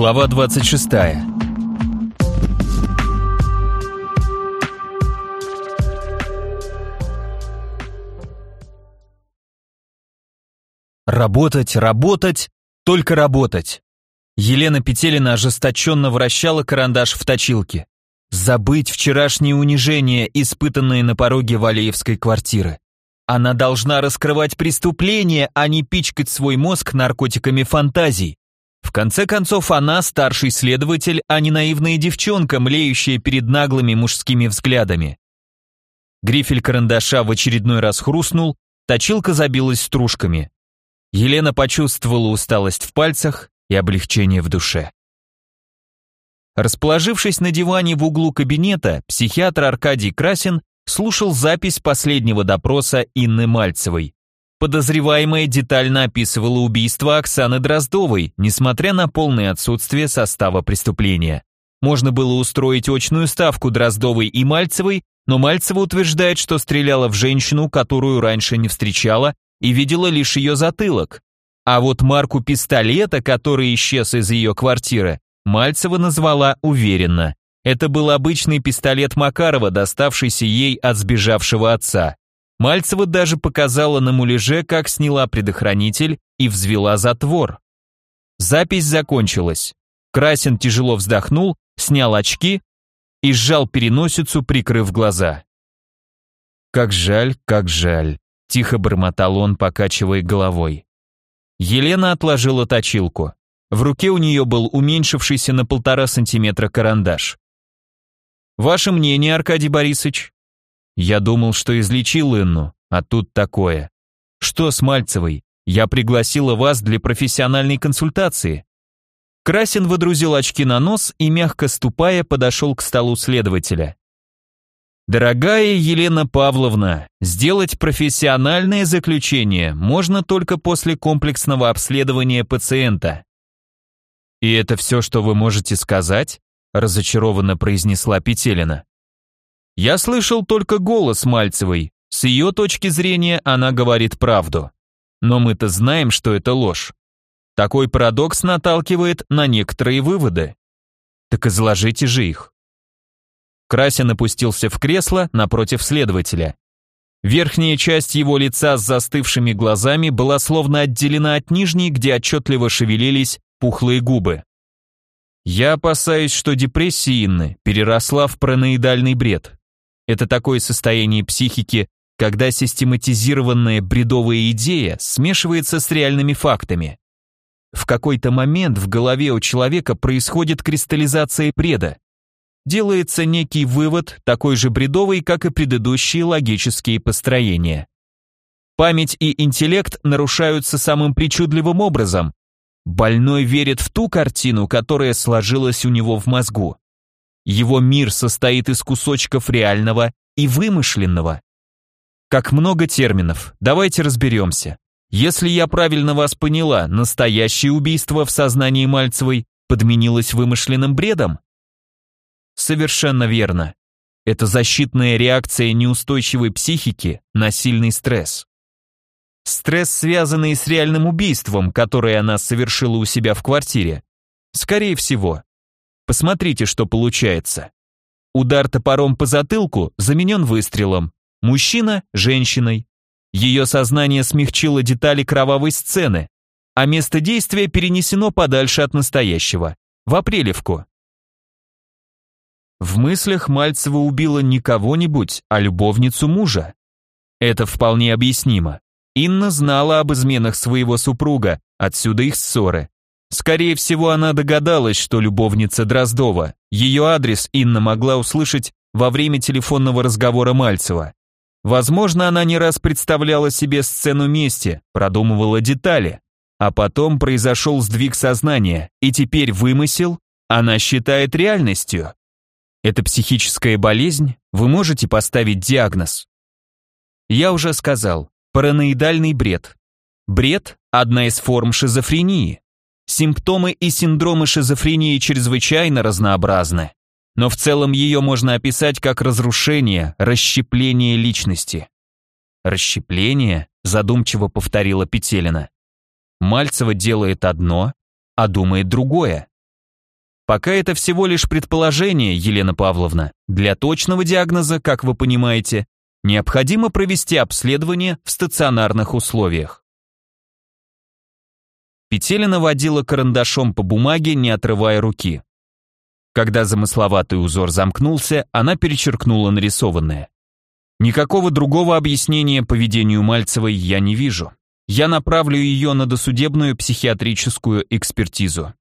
Глава 26. Работать, работать, только работать. Елена Петелина ожесточенно вращала карандаш в точилке. Забыть вчерашнее унижение, испытанное на пороге Валеевской квартиры. Она должна раскрывать преступления, а не пичкать свой мозг наркотиками фантазий. В конце концов, она старший следователь, а не наивная девчонка, млеющая перед наглыми мужскими взглядами. Грифель карандаша в очередной раз хрустнул, точилка забилась стружками. Елена почувствовала усталость в пальцах и облегчение в душе. Расположившись на диване в углу кабинета, психиатр Аркадий Красин слушал запись последнего допроса Инны Мальцевой. Подозреваемая детально описывала убийство Оксаны Дроздовой, несмотря на полное отсутствие состава преступления. Можно было устроить очную ставку Дроздовой и Мальцевой, но Мальцева утверждает, что стреляла в женщину, которую раньше не встречала, и видела лишь ее затылок. А вот марку пистолета, который исчез из ее квартиры, Мальцева назвала уверенно. Это был обычный пистолет Макарова, доставшийся ей от сбежавшего отца. Мальцева даже показала на муляже, как сняла предохранитель и взвела затвор. Запись закончилась. Красин тяжело вздохнул, снял очки и сжал переносицу, прикрыв глаза. «Как жаль, как жаль», — тихо бормотал он, покачивая головой. Елена отложила точилку. В руке у нее был уменьшившийся на полтора сантиметра карандаш. «Ваше мнение, Аркадий Борисович?» «Я думал, что излечил Инну, а тут такое. Что с Мальцевой? Я пригласила вас для профессиональной консультации». Красин водрузил очки на нос и, мягко ступая, подошел к столу следователя. Дорогая Елена Павловна, сделать профессиональное заключение можно только после комплексного обследования пациента. И это все, что вы можете сказать? разочарованно произнесла Петелина. Я слышал только голос Мальцевой. С ее точки зрения она говорит правду. Но мы-то знаем, что это ложь. Такой парадокс наталкивает на некоторые выводы. Так изложите же их. Красин опустился в кресло напротив следователя. Верхняя часть его лица с застывшими глазами была словно отделена от нижней, где отчетливо шевелились пухлые губы. Я опасаюсь, что депрессия Инны переросла в параноидальный бред. Это такое состояние психики, когда систематизированная бредовая идея смешивается с реальными фактами. В какой-то момент в голове у человека происходит кристаллизация бреда. Делается некий вывод, такой же бредовый, как и предыдущие логические построения. Память и интеллект нарушаются самым причудливым образом, Больной верит в ту картину, которая сложилась у него в мозгу. Его мир состоит из кусочков реального и вымышленного. Как много терминов, давайте разберемся. Если я правильно вас поняла, настоящее убийство в сознании Мальцевой подменилось вымышленным бредом? Совершенно верно. Это защитная реакция неустойчивой психики на сильный стресс. Стресс, связанный с реальным убийством, которое она совершила у себя в квартире. Скорее всего. Посмотрите, что получается. Удар топором по затылку заменен выстрелом. Мужчина – женщиной. Ее сознание смягчило детали кровавой сцены, а место действия перенесено подальше от настоящего, в Апрелевку. В мыслях Мальцева убила не кого-нибудь, а любовницу мужа. Это вполне объяснимо. Инна знала об изменах своего супруга, отсюда их ссоры. Скорее всего, она догадалась, что любовница Дроздова. Ее адрес Инна могла услышать во время телефонного разговора Мальцева. Возможно, она не раз представляла себе сцену мести, продумывала детали. А потом произошел сдвиг сознания, и теперь вымысел она считает реальностью. Это психическая болезнь? Вы можете поставить диагноз? Я уже сказал, Параноидальный бред. Бред – одна из форм шизофрении. Симптомы и синдромы шизофрении чрезвычайно разнообразны. Но в целом ее можно описать как разрушение, расщепление личности. «Расщепление?» – задумчиво повторила Петелина. Мальцева делает одно, а думает другое. Пока это всего лишь предположение, Елена Павловна. Для точного диагноза, как вы понимаете, необходимо провести обследование в стационарных условиях. Петелина водила карандашом по бумаге, не отрывая руки. Когда замысловатый узор замкнулся, она перечеркнула нарисованное. Никакого другого объяснения поведению Мальцевой я не вижу. Я направлю ее на досудебную психиатрическую экспертизу.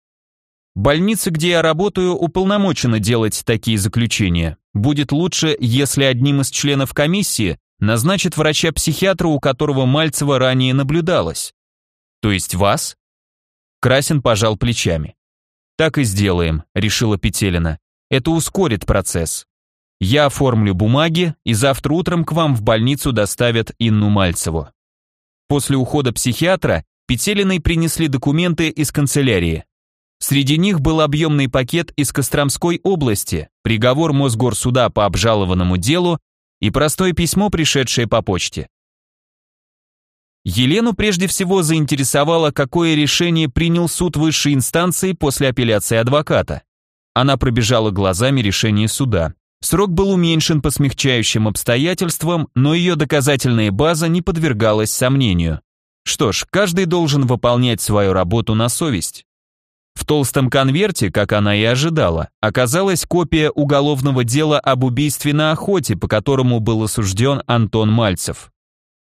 Больница, где я работаю, уполномочена делать такие заключения. Будет лучше, если одним из членов комиссии назначит врача-психиатра, у которого Мальцева ранее наблюдалась. То есть вас? Красин пожал плечами. «Так и сделаем», — решила Петелина. «Это ускорит процесс. Я оформлю бумаги, и завтра утром к вам в больницу доставят Инну Мальцеву». После ухода психиатра Петелиной принесли документы из канцелярии. Среди них был объемный пакет из Костромской области, приговор Мосгорсуда по обжалованному делу и простое письмо, пришедшее по почте. Елену прежде всего заинтересовало, какое решение принял суд высшей инстанции после апелляции адвоката. Она пробежала глазами решение суда. Срок был уменьшен по смягчающим обстоятельствам, но ее доказательная база не подвергалась сомнению. Что ж, каждый должен выполнять свою работу на совесть. В толстом конверте, как она и ожидала, оказалась копия уголовного дела об убийстве на охоте, по которому был осужден Антон Мальцев.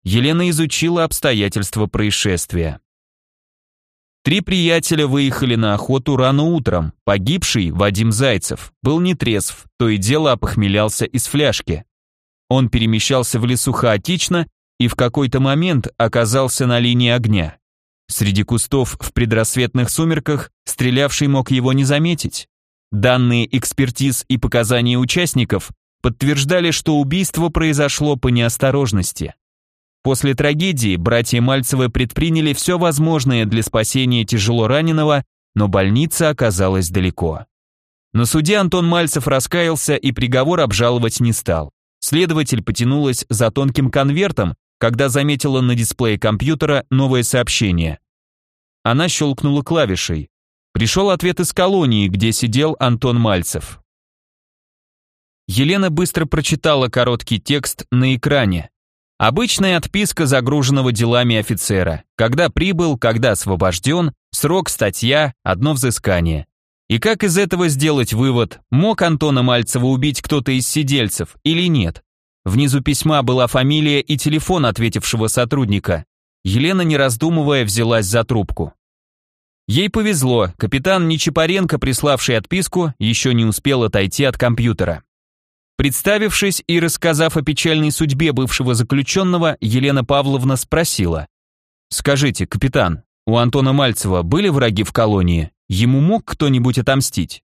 Елена изучила обстоятельства происшествия. Три приятеля выехали на охоту рано утром. Погибший, Вадим Зайцев, был нетрезв, то и дело опохмелялся из фляжки. Он перемещался в лесу хаотично и в какой-то момент оказался на линии огня. Среди кустов в предрассветных сумерках стрелявший мог его не заметить. Данные экспертиз и показания участников подтверждали, что убийство произошло по неосторожности. После трагедии братья Мальцевы предприняли все возможное для спасения тяжело раненого, но больница оказалась далеко. На суде Антон Мальцев раскаялся и приговор обжаловать не стал. Следователь потянулась за тонким конвертом, когда заметила на дисплее компьютера новое сообщение. Она щелкнула клавишей. Пришел ответ из колонии, где сидел Антон Мальцев. Елена быстро прочитала короткий текст на экране. Обычная отписка загруженного делами офицера. Когда прибыл, когда освобожден, срок, статья, одно взыскание. И как из этого сделать вывод, мог Антона Мальцева убить кто-то из сидельцев или нет? Внизу письма была фамилия и телефон ответившего сотрудника. Елена, не раздумывая, взялась за трубку. Ей повезло, капитан Нечипаренко, приславший отписку, еще не успел отойти от компьютера. Представившись и рассказав о печальной судьбе бывшего заключенного, Елена Павловна спросила. «Скажите, капитан, у Антона Мальцева были враги в колонии? Ему мог кто-нибудь отомстить?»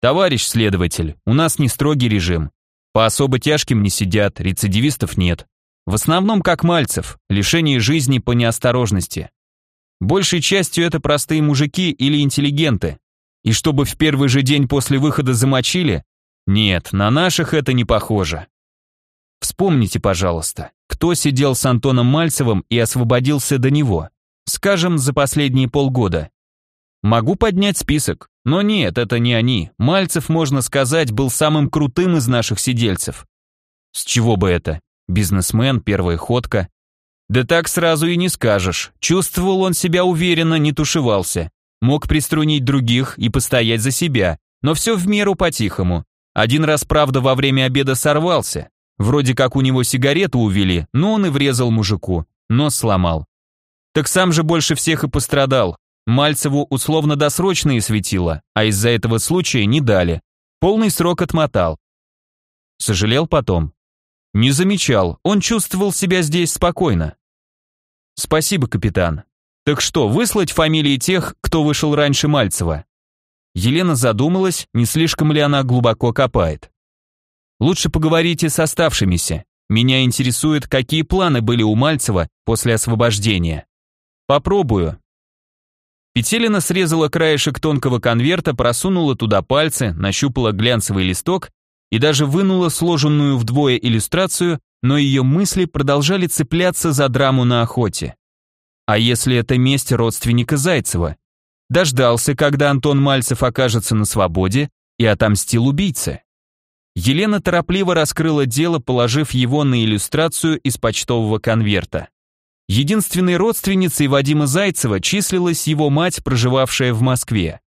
«Товарищ следователь, у нас не строгий режим. По особо тяжким не сидят, рецидивистов нет. В основном как Мальцев, лишение жизни по неосторожности. Большей частью это простые мужики или интеллигенты. И чтобы в первый же день после выхода замочили, нет, на наших это не похоже. Вспомните, пожалуйста, кто сидел с Антоном Мальцевым и освободился до него, скажем, за последние полгода. Могу поднять список, но нет, это не они. Мальцев, можно сказать, был самым крутым из наших сидельцев. С чего бы это? Бизнесмен, первая ходка. Да так сразу и не скажешь. Чувствовал он себя уверенно, не тушевался. Мог приструнить других и постоять за себя, но все в меру по-тихому. Один раз, правда, во время обеда сорвался. Вроде как у него сигарету увели, но он и врезал мужику. Нос сломал. Так сам же больше всех и пострадал. Мальцеву условно-досрочные светило, а из-за этого случая не дали. Полный срок отмотал. Сожалел потом. Не замечал, он чувствовал себя здесь спокойно. Спасибо, капитан. Так что, выслать фамилии тех, кто вышел раньше Мальцева? Елена задумалась, не слишком ли она глубоко копает. Лучше поговорите с оставшимися. Меня интересует, какие планы были у Мальцева после освобождения. Попробую. Петелина срезала краешек тонкого конверта, просунула туда пальцы, нащупала глянцевый листок и даже вынула сложенную вдвое иллюстрацию, но ее мысли продолжали цепляться за драму на охоте. А если это месть родственника Зайцева? Дождался, когда Антон Мальцев окажется на свободе, и отомстил убийце. Елена торопливо раскрыла дело, положив его на иллюстрацию из почтового конверта. Единственной родственницей Вадима Зайцева числилась его мать, проживавшая в Москве.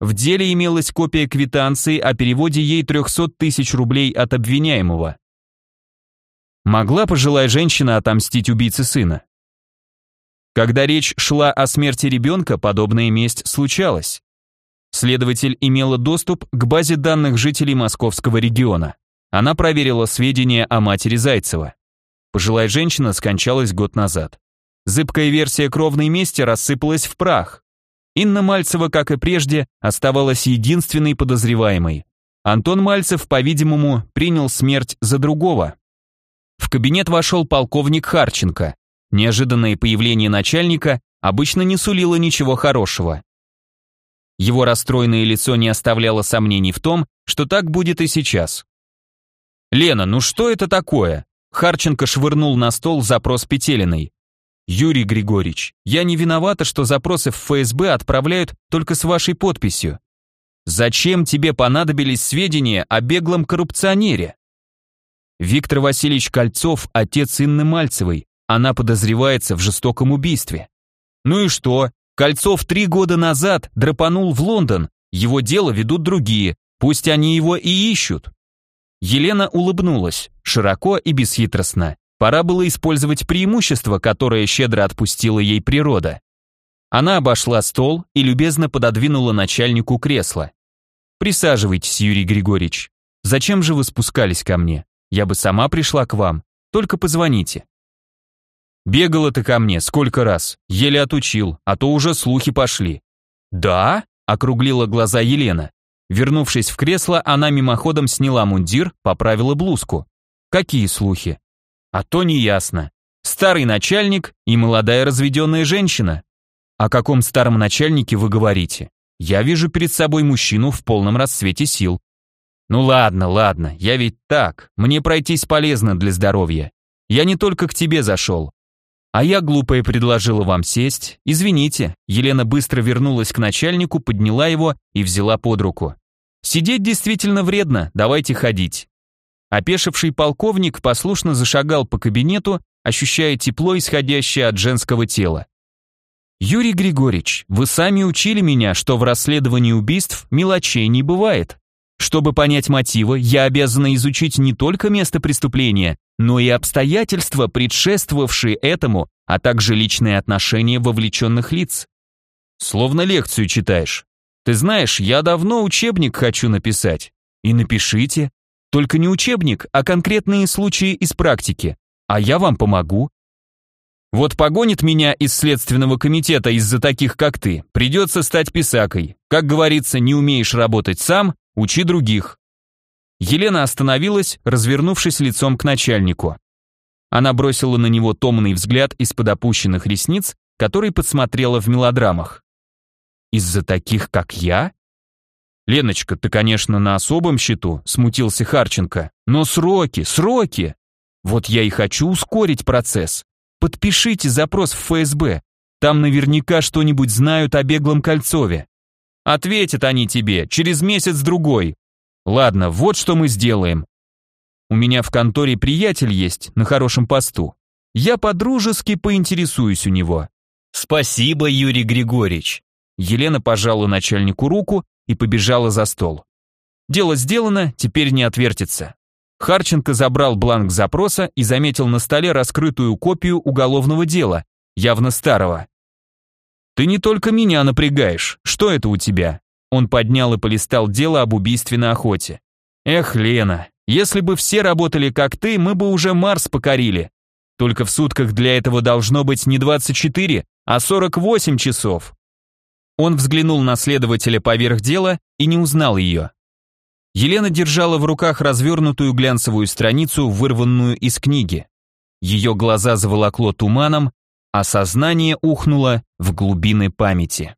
В деле имелась копия квитанции о переводе ей 300 тысяч рублей от обвиняемого. Могла пожилая женщина отомстить убийце сына? Когда речь шла о смерти ребенка, подобная месть случалась. Следователь имела доступ к базе данных жителей московского региона. Она проверила сведения о матери Зайцева. Пожилая женщина скончалась год назад. Зыбкая версия кровной мести рассыпалась в прах. Инна Мальцева, как и прежде, оставалась единственной подозреваемой. Антон Мальцев, по-видимому, принял смерть за другого. В кабинет вошел полковник Харченко. Неожиданное появление начальника обычно не сулило ничего хорошего. Его расстроенное лицо не оставляло сомнений в том, что так будет и сейчас. «Лена, ну что это такое?» Харченко швырнул на стол запрос Петелиной. «Юрий Григорьевич, я не виновата, что запросы в ФСБ отправляют только с вашей подписью. Зачем тебе понадобились сведения о беглом коррупционере?» Виктор Васильевич Кольцов – отец Инны Мальцевой. Она подозревается в жестоком убийстве. Ну и что? Кольцов три года назад драпанул в Лондон, его дело ведут другие, пусть они его и ищут. Елена улыбнулась, широко и бесхитростно. Пора было использовать преимущество, которое щедро отпустила ей природа. Она обошла стол и любезно пододвинула начальнику кресло. «Присаживайтесь, Юрий Григорьевич. Зачем же вы спускались ко мне? Я бы сама пришла к вам. Только позвоните». Бегала ты ко мне сколько раз, еле отучил, а то уже слухи пошли. Да? округлила глаза Елена. Вернувшись в кресло, она мимоходом сняла мундир, поправила блузку. Какие слухи? А то не ясно. Старый начальник и молодая разведенная женщина. О каком старом начальнике вы говорите? Я вижу перед собой мужчину в полном расцвете сил. Ну ладно, ладно, я ведь так, мне пройтись полезно для здоровья. Я не только к тебе зашел. А я глупая предложила вам сесть. Извините. Елена быстро вернулась к начальнику, подняла его и взяла под руку. Сидеть действительно вредно, давайте ходить. Опешивший полковник послушно зашагал по кабинету, ощущая тепло, исходящее от женского тела. Юрий Григорьевич, вы сами учили меня, что в расследовании убийств мелочей не бывает. Чтобы понять мотивы, я обязана изучить не только место преступления, но и обстоятельства, предшествовавшие этому, а также личные отношения вовлеченных лиц. Словно лекцию читаешь. Ты знаешь, я давно учебник хочу написать. И напишите. Только не учебник, а конкретные случаи из практики. А я вам помогу. Вот погонит меня из следственного комитета из-за таких, как ты. Придется стать писакой. Как говорится, не умеешь работать сам, учи других. Елена остановилась, развернувшись лицом к начальнику. Она бросила на него томный взгляд из-под опущенных ресниц, который подсмотрела в мелодрамах. «Из-за таких, как я?» «Леночка, ты, конечно, на особом счету», — смутился Харченко. «Но сроки, сроки! Вот я и хочу ускорить процесс. Подпишите запрос в ФСБ. Там наверняка что-нибудь знают о беглом Кольцове. Ответят они тебе через месяц-другой, Ладно, вот что мы сделаем. У меня в конторе приятель есть на хорошем посту. Я подружески поинтересуюсь у него. Спасибо, Юрий Григорьевич. Елена пожала начальнику руку и побежала за стол. Дело сделано, теперь не отвертится. Харченко забрал бланк запроса и заметил на столе раскрытую копию уголовного дела, явно старого. «Ты не только меня напрягаешь. Что это у тебя?» Он поднял и полистал дело об убийстве на охоте. Эх, Лена, если бы все работали как ты, мы бы уже Марс покорили. Только в сутках для этого должно быть не 24, а 48 часов. Он взглянул на следователя поверх дела и не узнал ее. Елена держала в руках развернутую глянцевую страницу, вырванную из книги. Ее глаза заволокло туманом, а сознание ухнуло в глубины памяти.